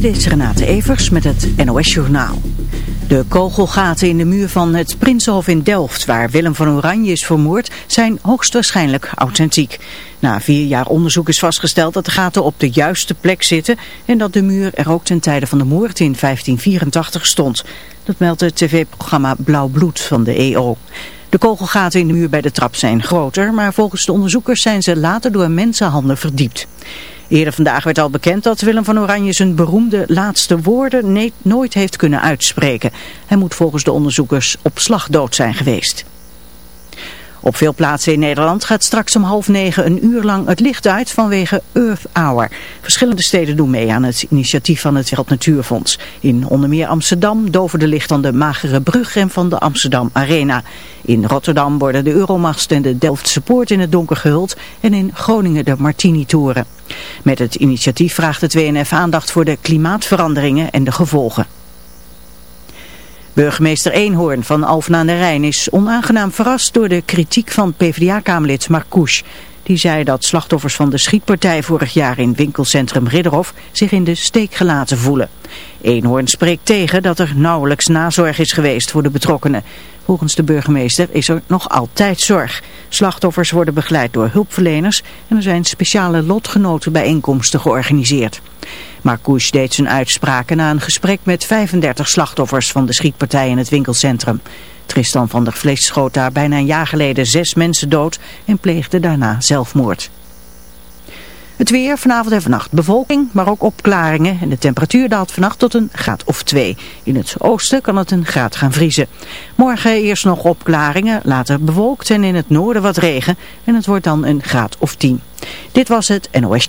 Dit is Renate Evers met het NOS Journaal. De kogelgaten in de muur van het Prinsenhof in Delft, waar Willem van Oranje is vermoord, zijn hoogstwaarschijnlijk authentiek. Na vier jaar onderzoek is vastgesteld dat de gaten op de juiste plek zitten en dat de muur er ook ten tijde van de moord in 1584 stond. Dat meldt het tv-programma Blauw Bloed van de EO. De kogelgaten in de muur bij de trap zijn groter, maar volgens de onderzoekers zijn ze later door mensenhanden verdiept. Eerder vandaag werd al bekend dat Willem van Oranje zijn beroemde laatste woorden nooit heeft kunnen uitspreken. Hij moet volgens de onderzoekers op slag dood zijn geweest. Op veel plaatsen in Nederland gaat straks om half negen een uur lang het licht uit vanwege Earth Hour. Verschillende steden doen mee aan het initiatief van het Wereld Natuurfonds. In onder meer Amsterdam doven de licht aan de Magere Brug en van de Amsterdam Arena. In Rotterdam worden de Euromast en de Delftse Poort in het donker gehuld en in Groningen de Martini-toren. Met het initiatief vraagt het WNF aandacht voor de klimaatveranderingen en de gevolgen. Burgemeester Eenhoorn van Alphen aan de Rijn is onaangenaam verrast door de kritiek van PvdA-kamerlid Marcouch. Die zei dat slachtoffers van de schietpartij vorig jaar in winkelcentrum Ridderhof zich in de steek gelaten voelen. Eenhoorn spreekt tegen dat er nauwelijks nazorg is geweest voor de betrokkenen. Volgens de burgemeester is er nog altijd zorg. Slachtoffers worden begeleid door hulpverleners en er zijn speciale lotgenotenbijeenkomsten georganiseerd. Marcouch deed zijn uitspraken na een gesprek met 35 slachtoffers van de schietpartij in het winkelcentrum. Tristan van der Vlees schoot daar bijna een jaar geleden zes mensen dood en pleegde daarna zelfmoord. Het weer vanavond en vannacht bevolking, maar ook opklaringen. En de temperatuur daalt vannacht tot een graad of 2. In het oosten kan het een graad gaan vriezen. Morgen eerst nog opklaringen, later bewolkt en in het noorden wat regen. En het wordt dan een graad of 10. Dit was het NOS.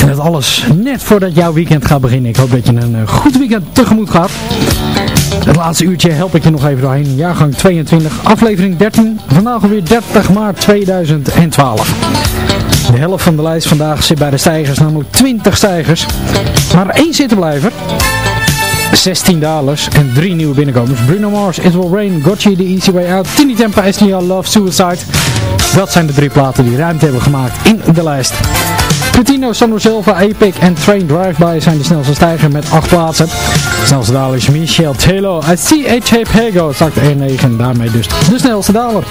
En dat alles net voordat jouw weekend gaat beginnen. Ik hoop dat je een eh, goed weekend tegemoet gaat. Het laatste uurtje help ik je nog even doorheen. Jaargang 22, aflevering 13. Vandaag alweer 30 maart 2012. De helft van de lijst vandaag zit bij de stijgers, namelijk 20 stijgers. Maar één zittenblijver. 16 dalers en 3 nieuwe binnenkomers. Bruno Mars, It Will Rain, Gotchi, The Easy Way Out, Tini Tempa, SNL, Love, Suicide. Dat zijn de drie platen die ruimte hebben gemaakt in de lijst. Coutinho, Sandro Silva, Epic en Train Drive-By zijn de snelste stijger met 8 plaatsen. De snelste daler is Michel Taylor uit CH Pego, zakt 1-9 en daarmee dus de snelste daler.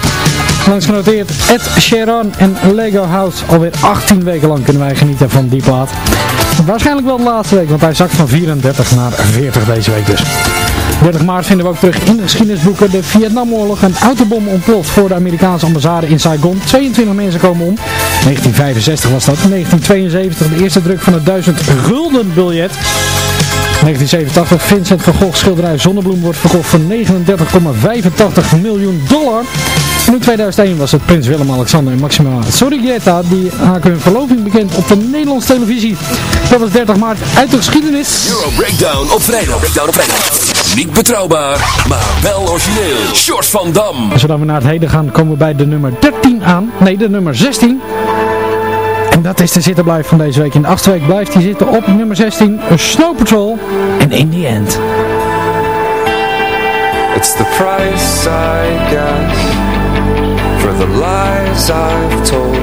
Langs genoteerd Ed Sheeran en Lego House. Alweer 18 weken lang kunnen wij genieten van die plaat. Waarschijnlijk wel de laatste week, want hij zakt van 34 naar 40 deze week dus. 30 maart vinden we ook terug in de geschiedenisboeken de Vietnamoorlog. Een autobom ontploft voor de Amerikaanse ambassade in Saigon. 22 mensen komen om. 1965 was dat. 1972 de eerste druk van het 1000 gulden biljet. 1987 Vincent van Gogh schilderij Zonnebloem wordt verkocht voor 39,85 miljoen dollar. En in 2001 was het prins Willem-Alexander en Maxima Sorrigeta die haken hun verloving bekend op de Nederlandse televisie. Dat was 30 maart uit de geschiedenis. Euro Breakdown op vrijdag. Breakdown. Niet betrouwbaar, maar wel origineel. short van Dam. Zodat we naar het heden gaan, komen we bij de nummer 13 aan. Nee, de nummer 16. En dat is de zittenblijf van deze week. In de achtste week blijft hij zitten op nummer 16. Snow Patrol en In The End. It's the price I guess the lies I've told.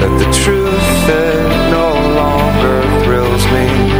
That the truth it no longer thrills me.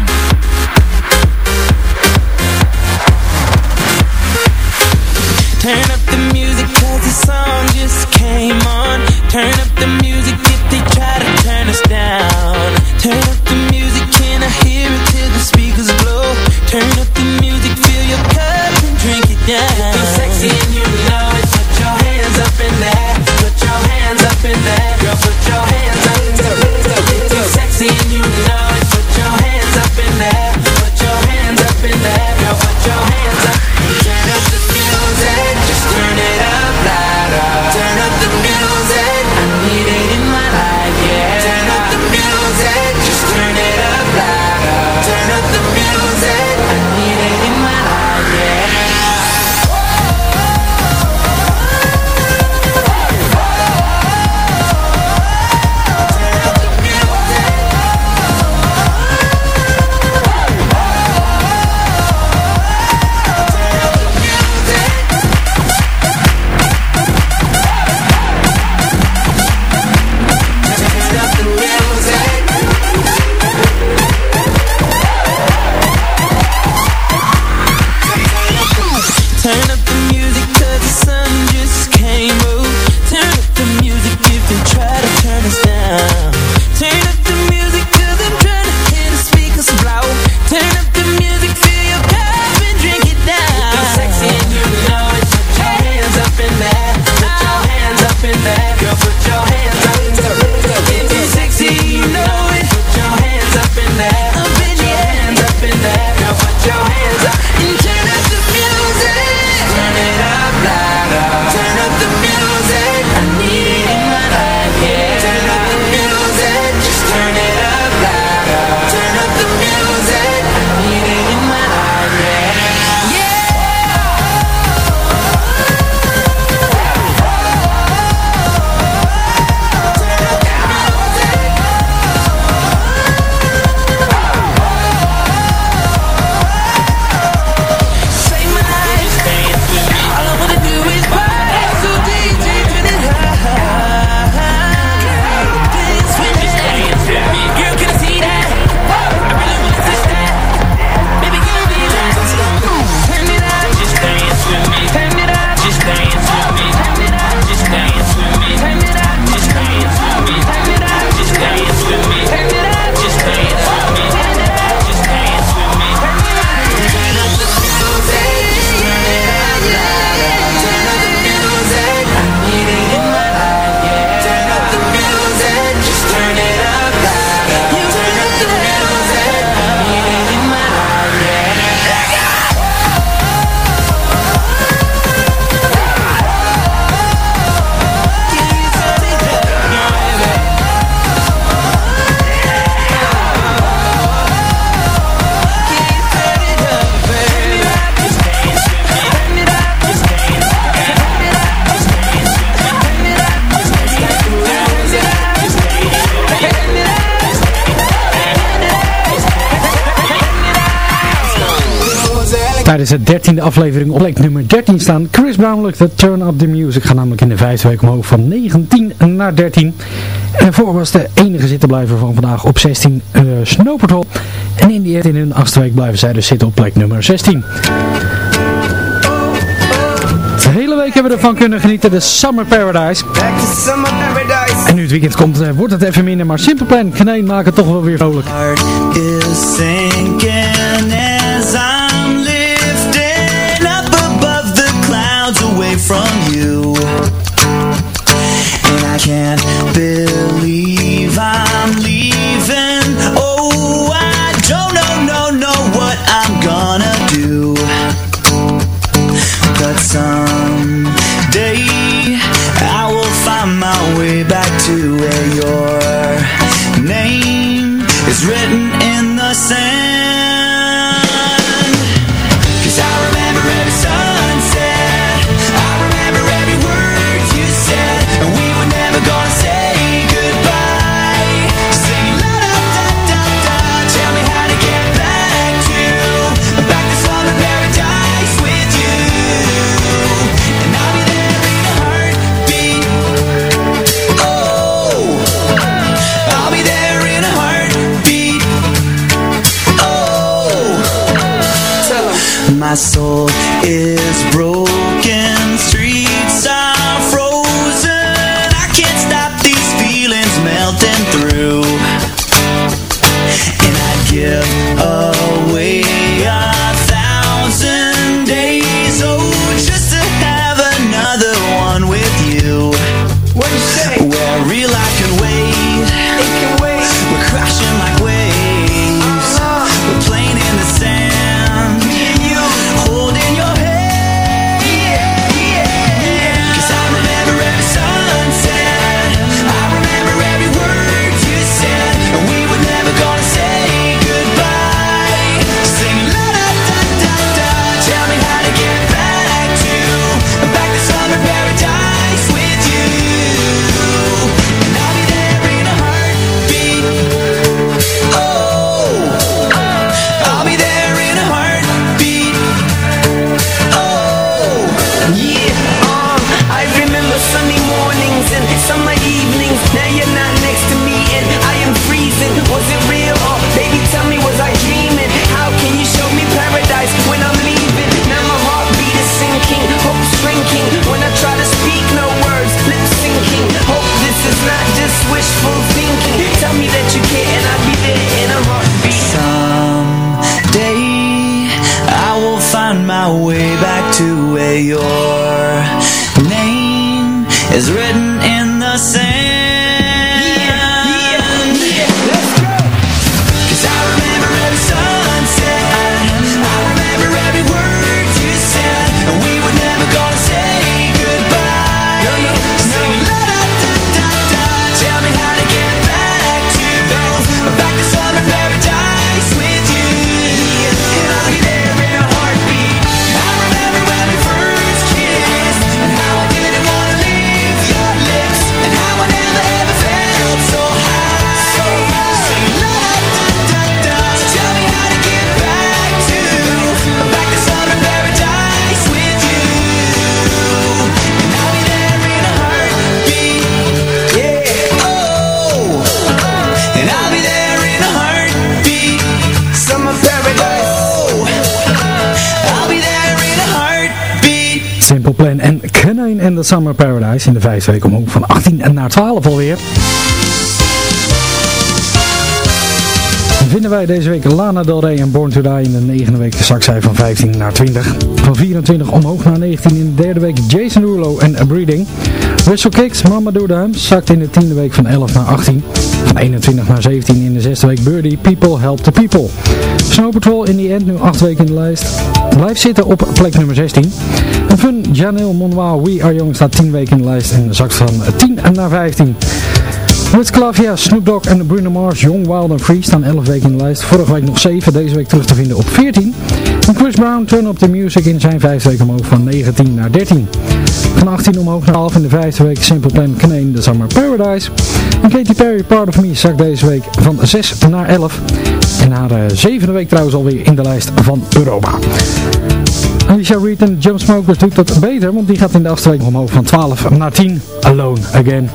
Dertiende aflevering op plek nummer 13 staan. Chris Brown lukt de Turn Up The Music. Gaat namelijk in de vijfde week omhoog van 19 naar 13. En daarvoor was de enige zittenblijver van vandaag op 16 uh, Snow Patrol. En in die in hun achtste week blijven zij dus zitten op plek nummer 16. De hele week hebben we ervan kunnen genieten. De Summer Paradise. En nu het weekend komt, uh, wordt het even minder. Maar Simple Plan, Kneen maken het toch wel weer vrolijk. Mornings and Summer Paradise in de vijfde week omhoog van 18 naar 12 alweer. Vinden wij deze week Lana Del Rey en Born to Die in de negende week zak zij van 15 naar 20. Van 24 omhoog naar 19 in de derde week Jason Derulo en A Breeding. Kicks, Mama Do The zakt in de tiende week van 11 naar 18. Van 21 naar 17 in de zesde week Birdie, People Help the People. Snow Patrol in the end nu 8 weken in de lijst. Blijft zitten op plek nummer 16. En Fun Janelle Monroe We Are Young staat 10 weken in de lijst en zakt van 10 naar 15. Wiz Khalifa, Snoop Dogg en Bruno Mars, Young, Wild and Free staan 11 weken in de lijst. Vorige week nog 7, deze week terug te vinden op 14. En Chris Brown, Turn Up The Music in zijn vijfde week omhoog van 19 naar 13. Van 18 omhoog naar 12 in de vijfde week Simple Plan Canaan, The Summer Paradise. En Katy Perry, Part of Me, zakt deze week van 6 naar 11. En haar uh, zevende week trouwens alweer in de lijst van Europa. Alicia Reed en Jump Smokers doet dat beter, want die gaat in de afstreking omhoog van 12 naar 10. Alone Again.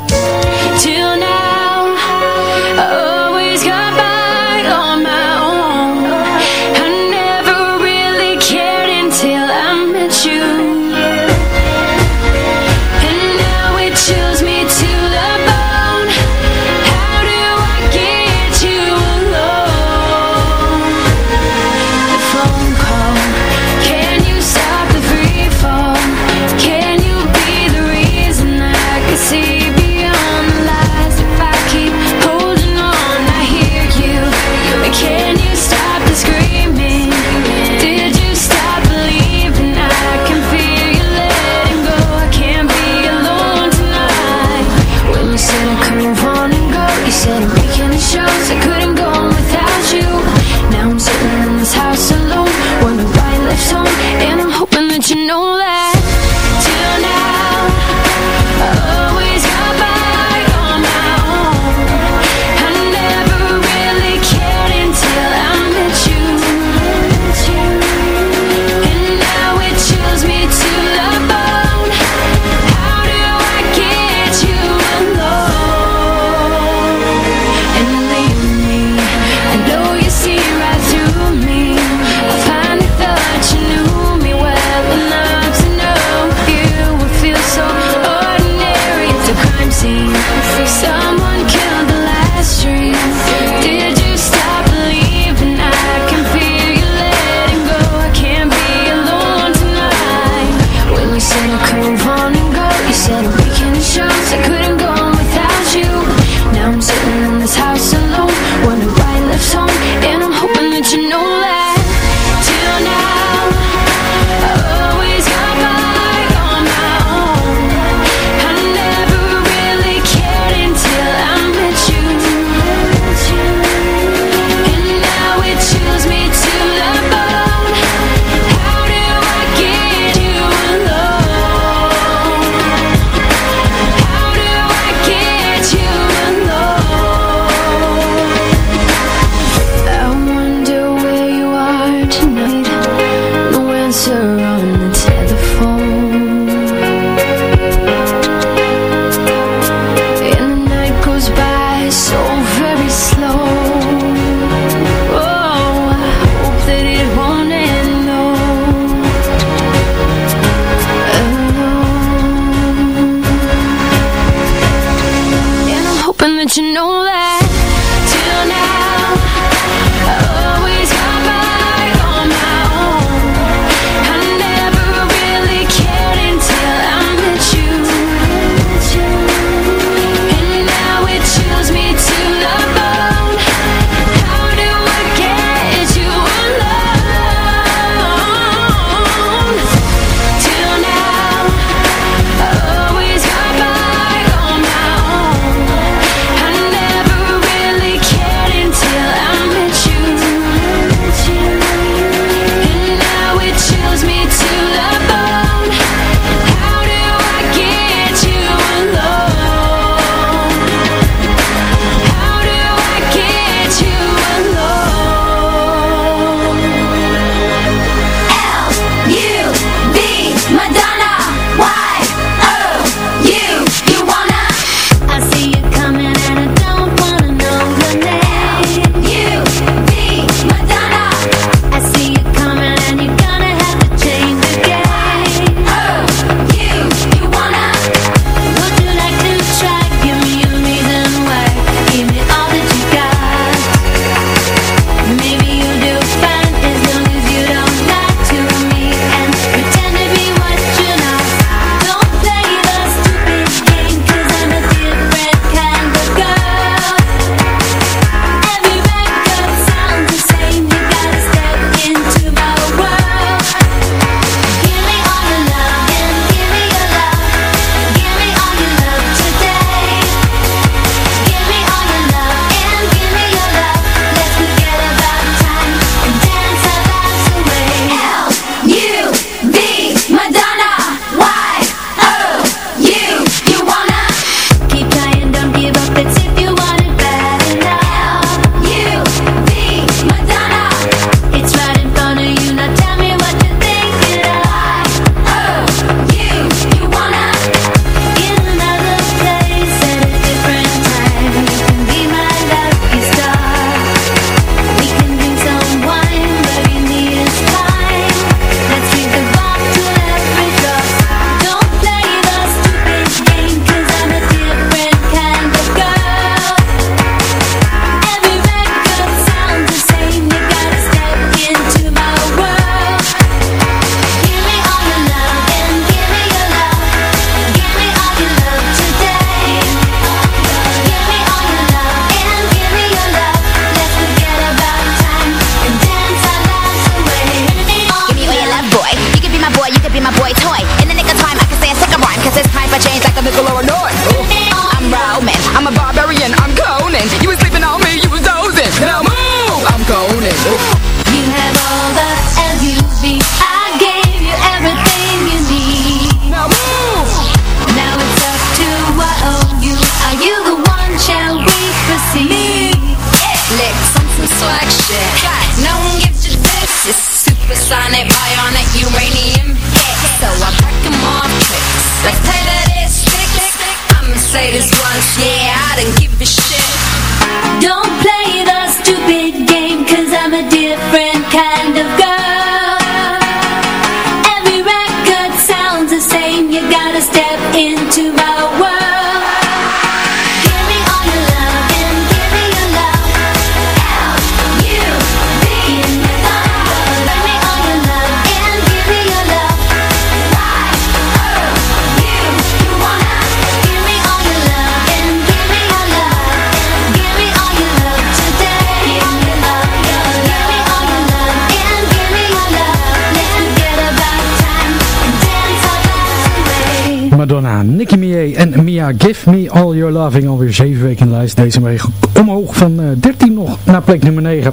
Madonna, Nicki Minaj en Mia Give Me All Your Loving alweer 7 weken in lijst. Deze week omhoog van eh, 13 nog naar plek nummer 9.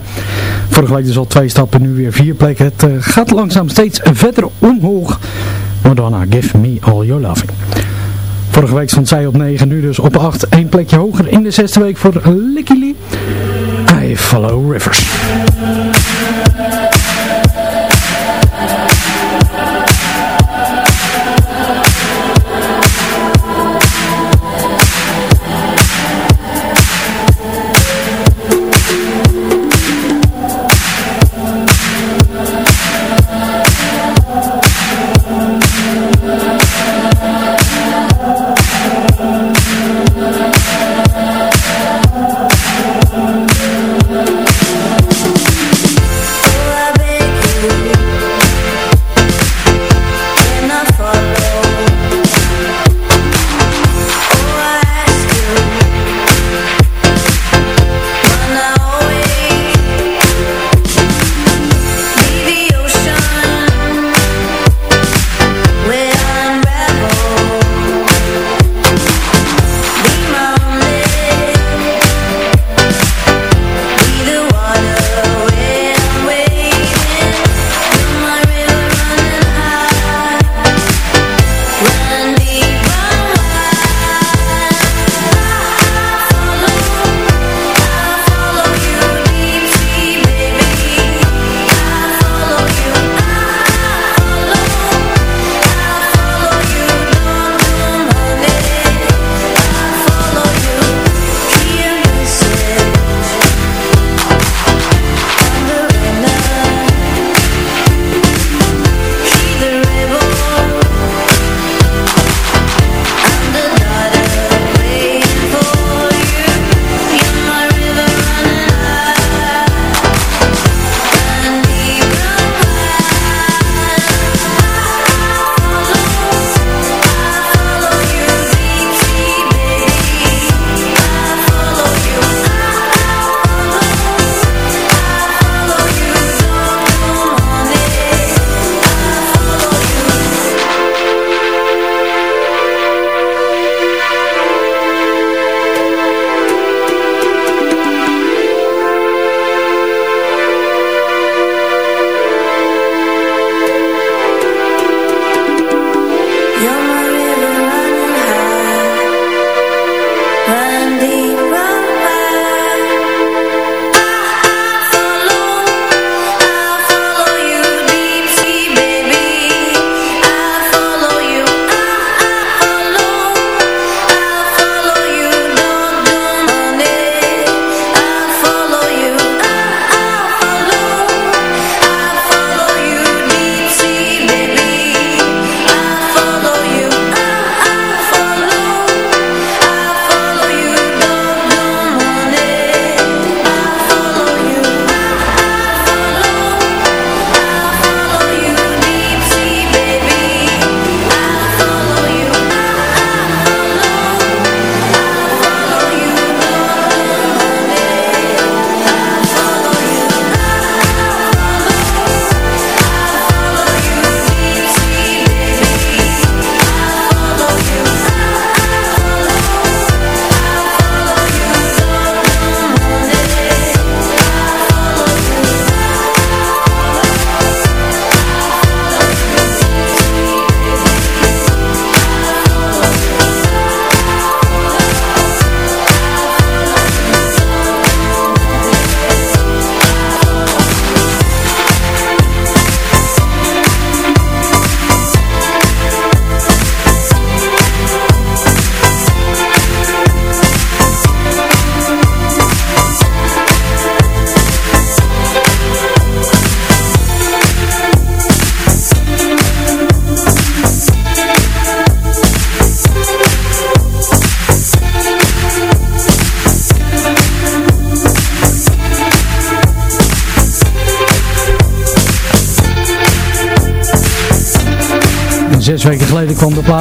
Vorige week dus al twee stappen, nu weer vier plekken. Het eh, gaat langzaam steeds verder omhoog. Madonna, Give Me All Your Loving. Vorige week stond zij op 9, nu dus op 8. Eén plekje hoger in de zesde week voor Licky Lee. I Follow Rivers.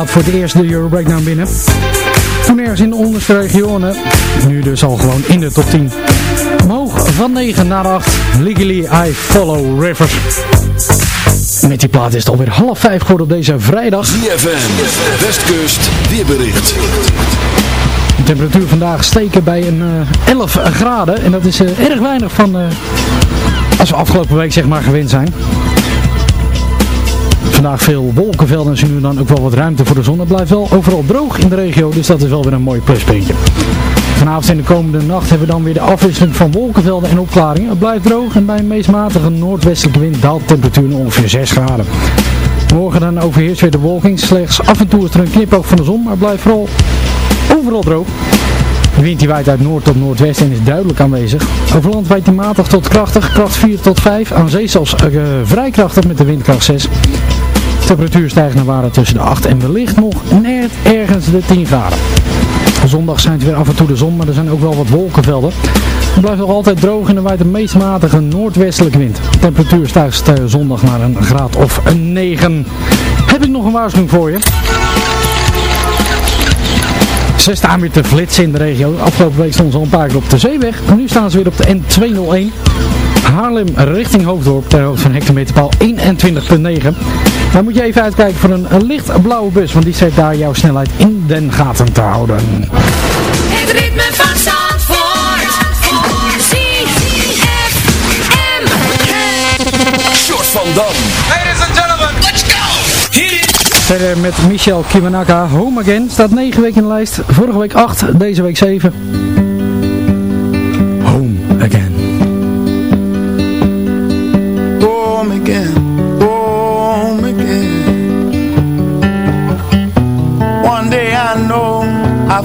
Plaat voor het eerst de Euro Breakdown binnen. Toen ergens in de onderste regionen. Nu dus al gewoon in de top 10. Omhoog van 9 naar 8. Legally I Follow Rivers. Met die plaat is het alweer half vijf geworden op deze vrijdag. ZFM, Westkust, weerbericht. De temperatuur vandaag steken bij een eh 11 graden. En dat is eh, erg weinig van eh, als we afgelopen week zeg maar gewend zijn. Vandaag veel wolkenvelden en zo nu en dan ook wel wat ruimte voor de zon. Het blijft wel overal droog in de regio, dus dat is wel weer een mooi pluspuntje. Vanavond en de komende nacht hebben we dan weer de afwisseling van wolkenvelden en opklaringen. Het blijft droog en bij een meest matige noordwestelijke wind daalt de temperatuur ongeveer 6 graden. Morgen dan overheerst weer de wolking. Slechts af en toe is er een knipoog van de zon, maar blijft vooral overal droog. De wind die waait uit noord tot noordwest en is duidelijk aanwezig. Over land waait die matig tot krachtig, kracht 4 tot 5. Aan zee zelfs eh, vrij krachtig met de windkracht 6. De temperatuur stijgt naar waarde tussen de 8 en wellicht nog net ergens de 10 graden. Zondag zijn het weer af en toe de zon, maar er zijn ook wel wat wolkenvelden. Het blijft nog altijd droog en er waait een meest matige noordwestelijke wind. De temperatuur stijgt eh, zondag naar een graad of een 9. Heb ik nog een waarschuwing voor je? Ze staan weer te flitsen in de regio. Afgelopen week stonden ze al een paar keer op de zeeweg. Nu staan ze weer op de N201. Haarlem richting Hoofddorp ter hoogte van hectometerpaal 21.9. Dan moet je even uitkijken voor een, een licht blauwe bus, want die zet daar jouw snelheid in den gaten te houden. Het ritme van Zandvoort. Short van Dam. Ladies and gentlemen, let's go. Hit it. Verder met Michel Kimanaka, Home Again, staat 9 weken in de lijst. Vorige week 8, deze week 7.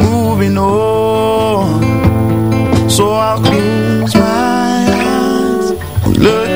Moving on. So I'll close my eyes. Look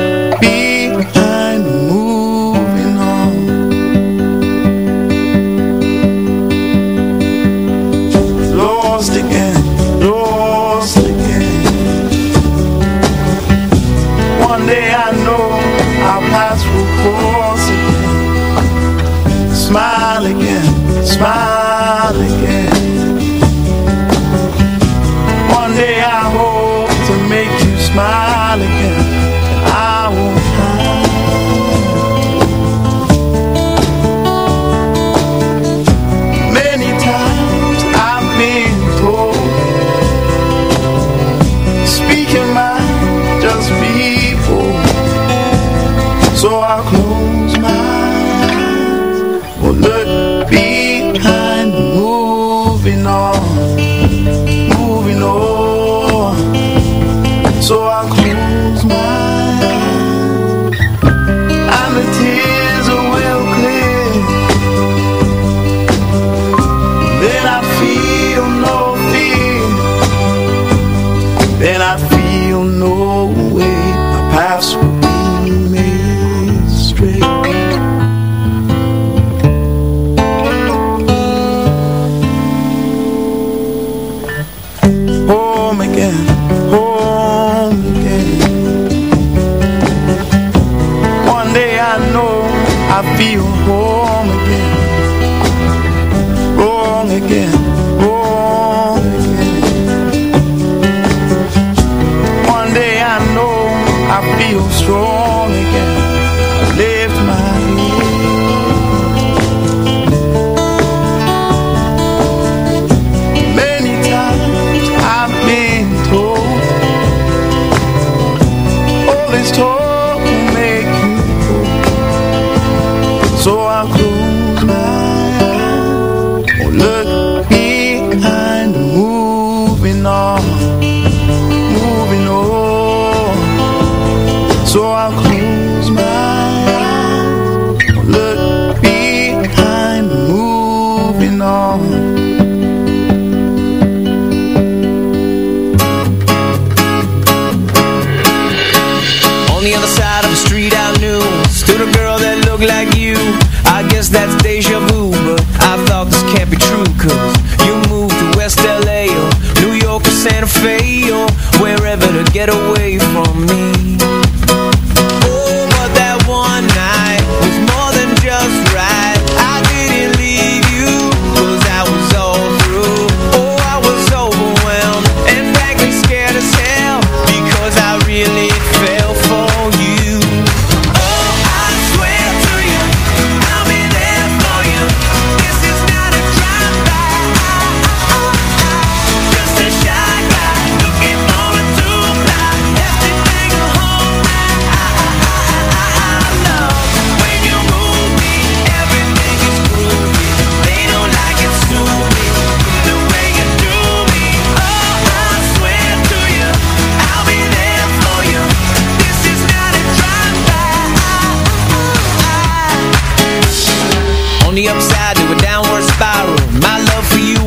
wrong again.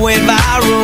Went viral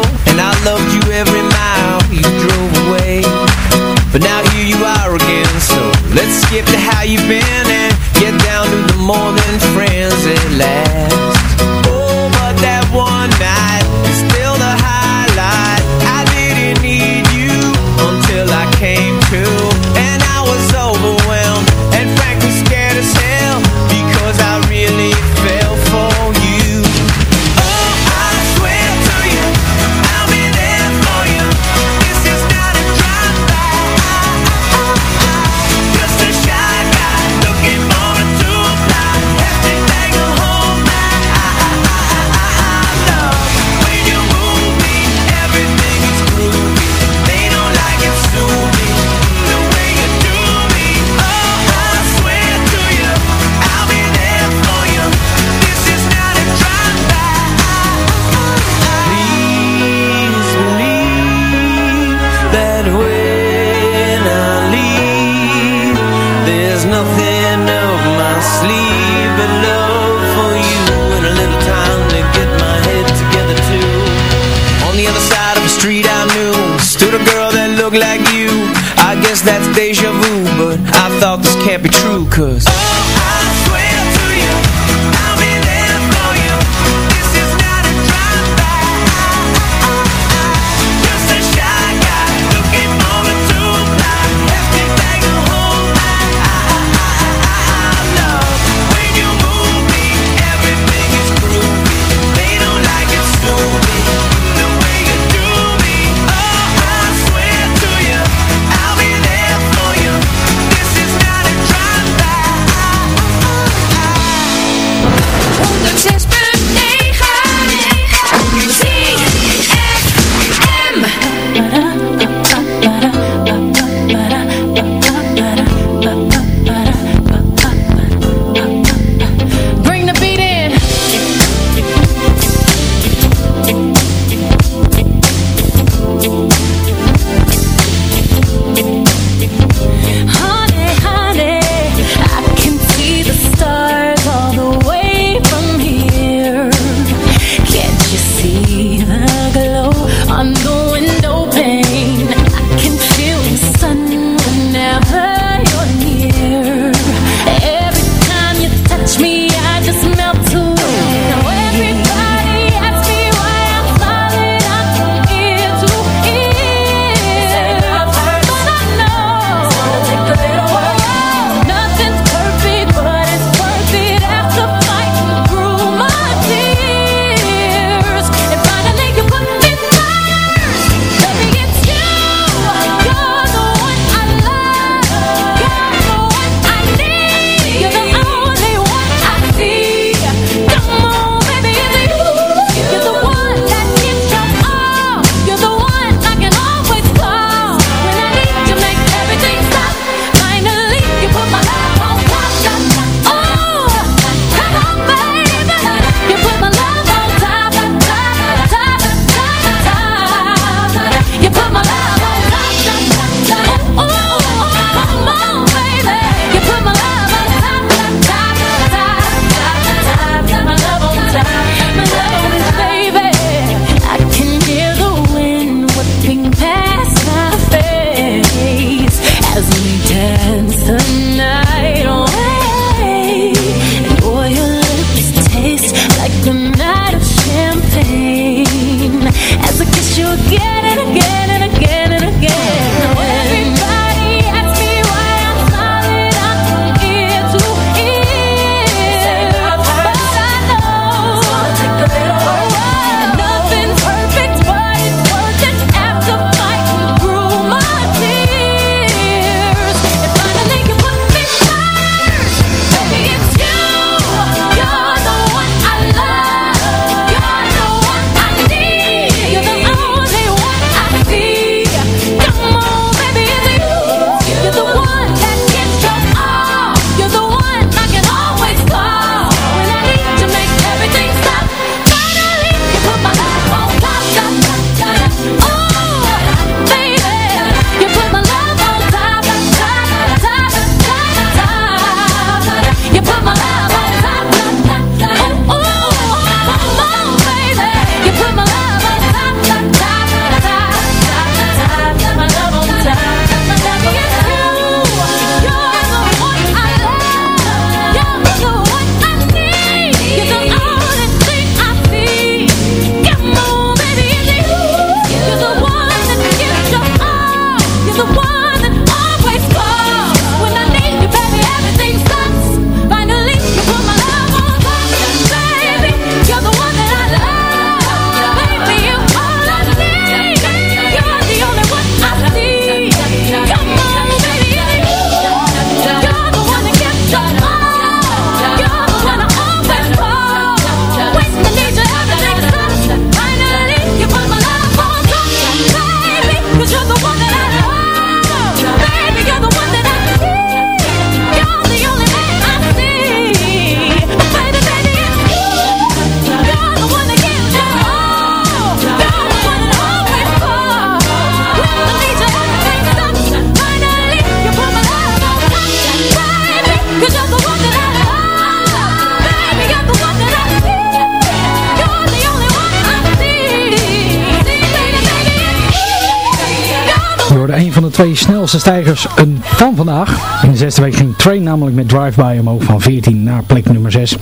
snelste stijgers van vandaag. In de zesde week ging Train namelijk met Drive-By omhoog van 14 naar plek nummer 6.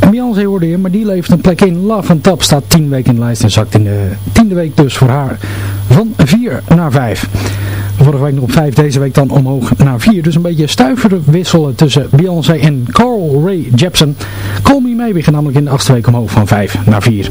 En Beyoncé hoorde je, maar die levert een plek in. Love and Tap staat 10 weken in de lijst en zakt in de tiende week dus voor haar van 4 naar 5. Vorige week nog op 5, deze week dan omhoog naar 4. Dus een beetje stuiveren wisselen tussen Beyoncé en Carl Ray Jepsen. Call Me Maybe namelijk in de achtste week omhoog van 5 naar 4.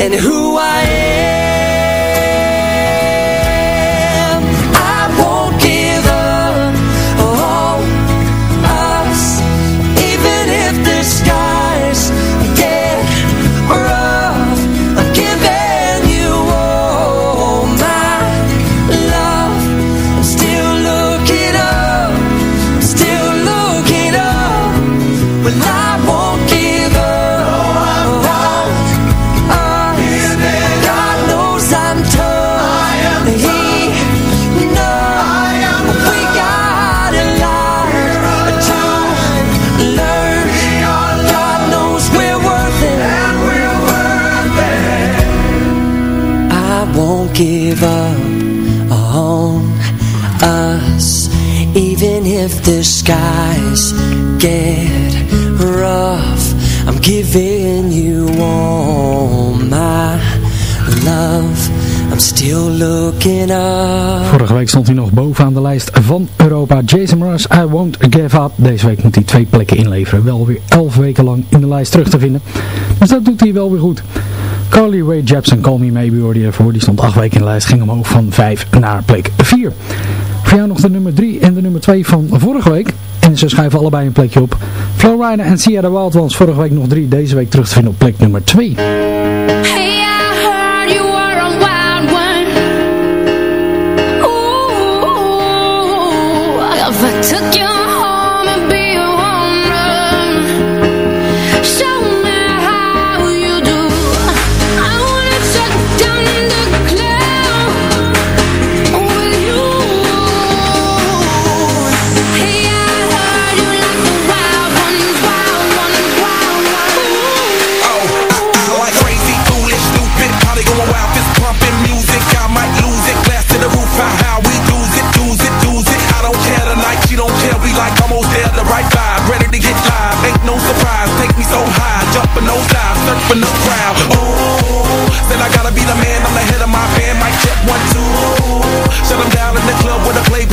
and who I Vorige week stond hij nog bovenaan de lijst van Europa. Jason Mraz, I Won't Give Up. Deze week moet hij twee plekken inleveren. Wel weer elf weken lang in de lijst terug te vinden. Dus dat doet hij wel weer goed. Carly Rae Jepsen, Call Me Maybe hoorde je ervoor. Die stond acht weken in de lijst. Ging omhoog van 5 naar plek 4. Voor jou nog de nummer 3 en de nummer 2 van vorige week. En ze schuiven allebei een plekje op. Flowrider en the Wild Ones vorige week nog 3. Deze week terug te vinden op plek nummer 2. Hey, high, jumping no dive, surfing the crowd. Oh, said I gotta be the man, I'm the head of my band, mic check one, two. Shut 'em down in the club with a Playboy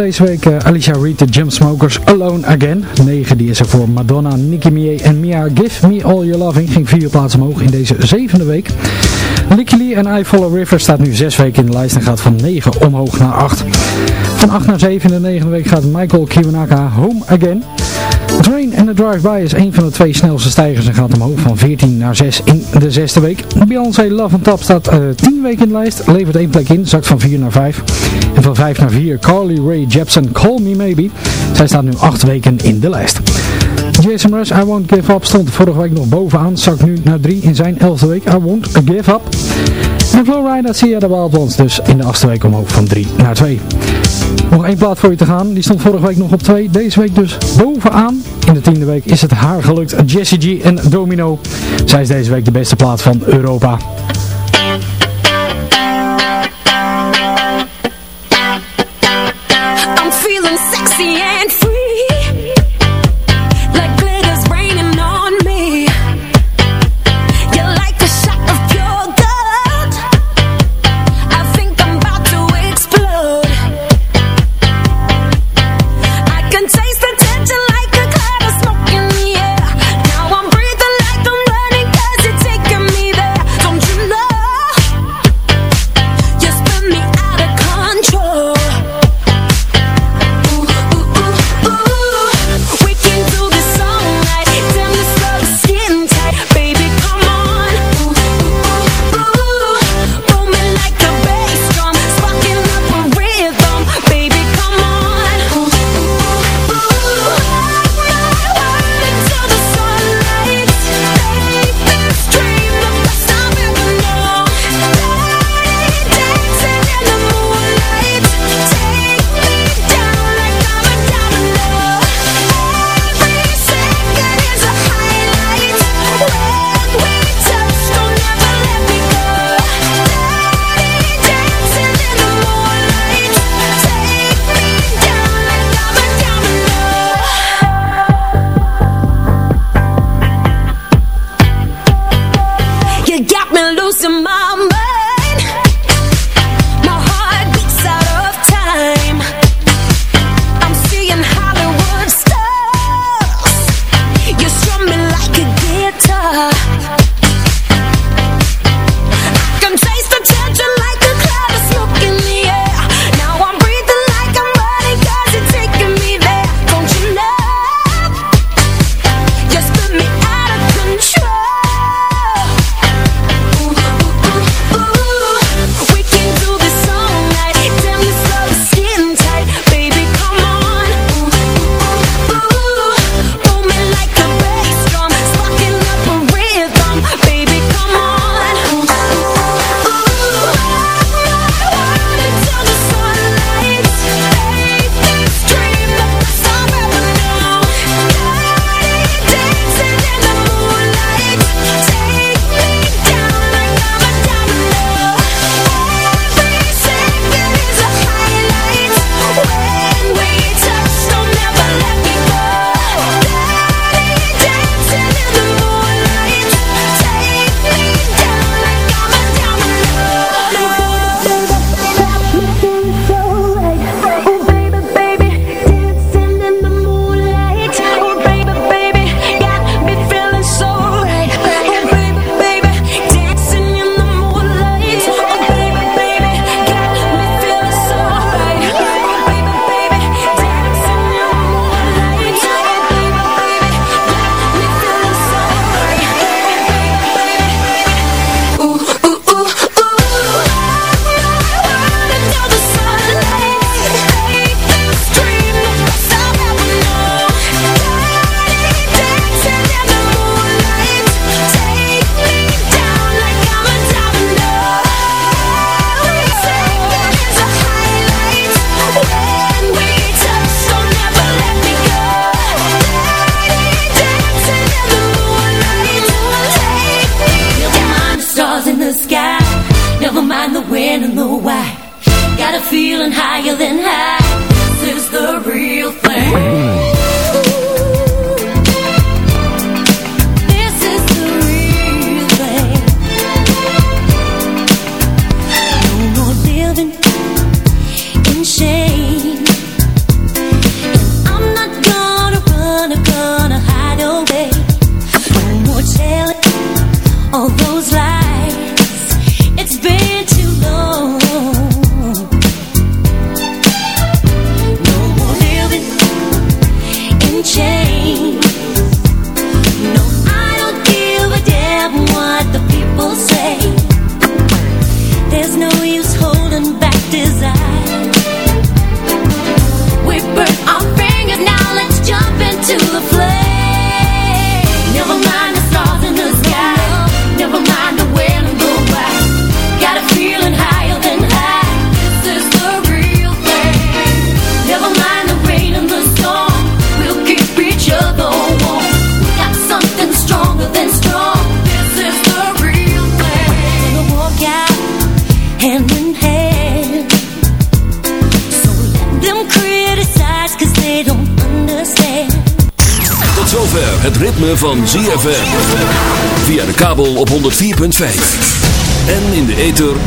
deze week eh, Alicia Reed, de Jump Smokers, Alone Again. 9 die is er voor Madonna, Nicki Minaj en Mia. Give Me All Your Loving ging vier plaatsen omhoog in deze zevende week. Licky Lee en I Follow River staat nu 6 weken in de lijst en gaat van 9 omhoog naar 8. Van 8 naar 7 in de negende week gaat Michael Kiwanaka Home Again. Train and the Drive-By is een van de twee snelste stijgers en gaat omhoog van 14 naar 6 in de zesde week. Beyoncé Love on Top staat uh, 10 weken in de lijst, levert één plek in, zakt van 4 naar 5. En van 5 naar 4 Carly Rae Jepsen Call Me Maybe. Zij staat nu 8 weken in de lijst. Jason Mraz, I Won't Give Up, stond vorige week nog bovenaan, zakt nu naar 3 in zijn 11e week. I Won't Give Up. En Flowrider zie je de Wild Ones dus in de achtste week omhoog van 3 naar 2. Nog één plaat voor je te gaan. Die stond vorige week nog op 2. Deze week dus bovenaan. In de tiende week is het haar gelukt. Jessie G en Domino. Zij is deze week de beste plaat van Europa. I'm feeling sexy